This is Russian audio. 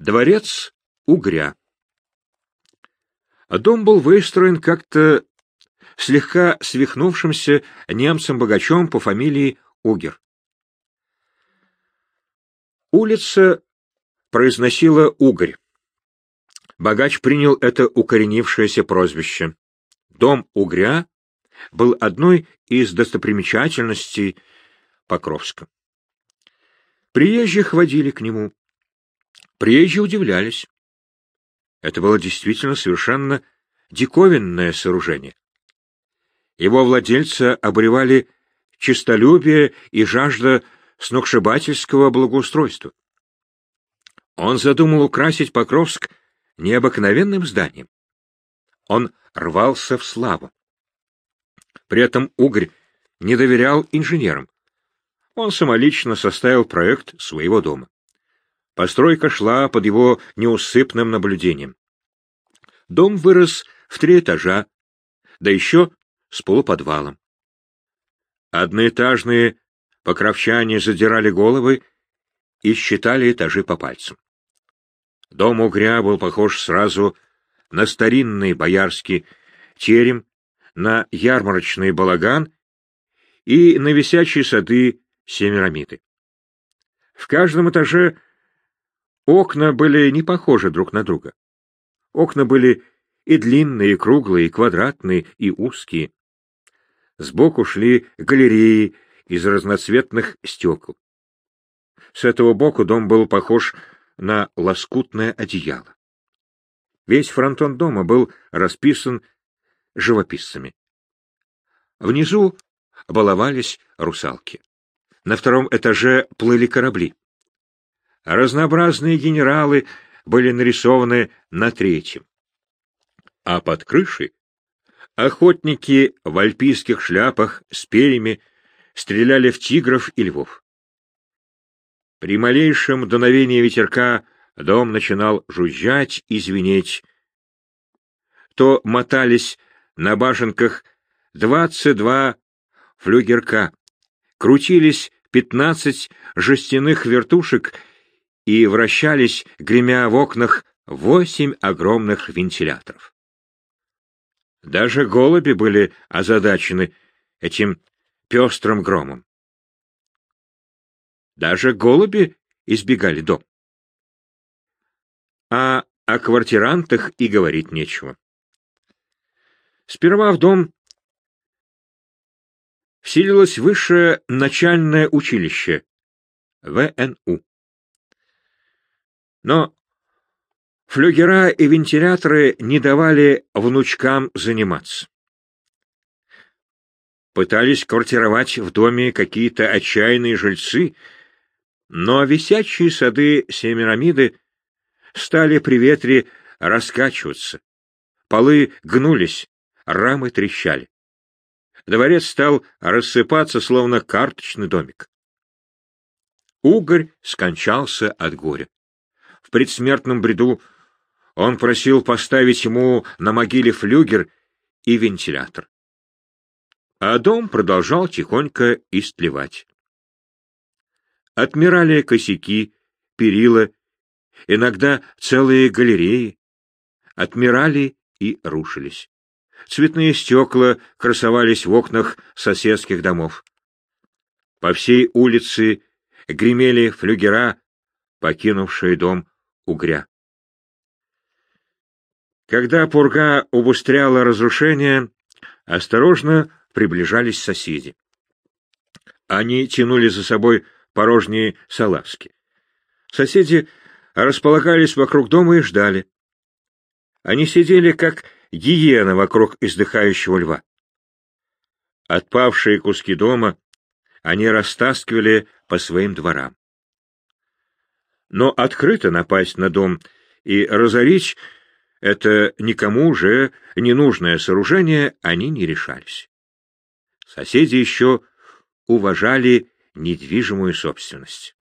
Дворец Угря. Дом был выстроен как-то слегка свихнувшимся немцем-богачом по фамилии Угер. Улица произносила Угорь. Богач принял это укоренившееся прозвище. Дом Угря был одной из достопримечательностей Покровска. Приезжих водили к нему. Приезжие удивлялись. Это было действительно совершенно диковинное сооружение. Его владельца обревали честолюбие и жажда сногсшибательского благоустройства. Он задумал украсить Покровск необыкновенным зданием. Он рвался в славу. При этом Угорь не доверял инженерам. Он самолично составил проект своего дома. Постройка шла под его неусыпным наблюдением. Дом вырос в три этажа, да еще с полуподвалом. Одноэтажные покровчане задирали головы и считали этажи по пальцам. Дом угря был похож сразу на старинный боярский терем, на ярмарочный балаган и на висячие сады Семирамиды. В каждом этаже окна были не похожи друг на друга. Окна были и длинные, и круглые, и квадратные, и узкие. Сбоку шли галереи из разноцветных стекол. С этого боку дом был похож на лоскутное одеяло. Весь фронтон дома был расписан живописцами. Внизу баловались русалки. На втором этаже плыли корабли. Разнообразные генералы были нарисованы на третьем. А под крышей охотники в альпийских шляпах с перьями стреляли в тигров и львов. При малейшем дуновении ветерка дом начинал жужжать и звенеть. То мотались на башенках двадцать два флюгерка, крутились пятнадцать жестяных вертушек и вращались, гремя в окнах, восемь огромных вентиляторов. Даже голуби были озадачены этим пестрым громом. Даже голуби избегали дом. А о квартирантах и говорить нечего. Сперва в дом вселилось высшее начальное училище, ВНУ. Но флюгера и вентиляторы не давали внучкам заниматься. Пытались квартировать в доме какие-то отчаянные жильцы, но висячие сады Семирамиды стали при ветре раскачиваться. Полы гнулись, рамы трещали. Дворец стал рассыпаться, словно карточный домик. Угорь скончался от горя. Предсмертном бреду он просил поставить ему на могиле флюгер и вентилятор. А дом продолжал тихонько истлевать. Отмирали косяки, перила, иногда целые галереи. Отмирали и рушились. Цветные стекла красовались в окнах соседских домов. По всей улице гремели флюгера, покинувшие дом угря. Когда пурга убыстряла разрушение, осторожно приближались соседи. Они тянули за собой порожние салазки. Соседи располагались вокруг дома и ждали. Они сидели, как гиена вокруг издыхающего льва. Отпавшие куски дома они растаскивали по своим дворам. Но открыто напасть на дом и разорить это никому уже ненужное сооружение они не решались. Соседи еще уважали недвижимую собственность.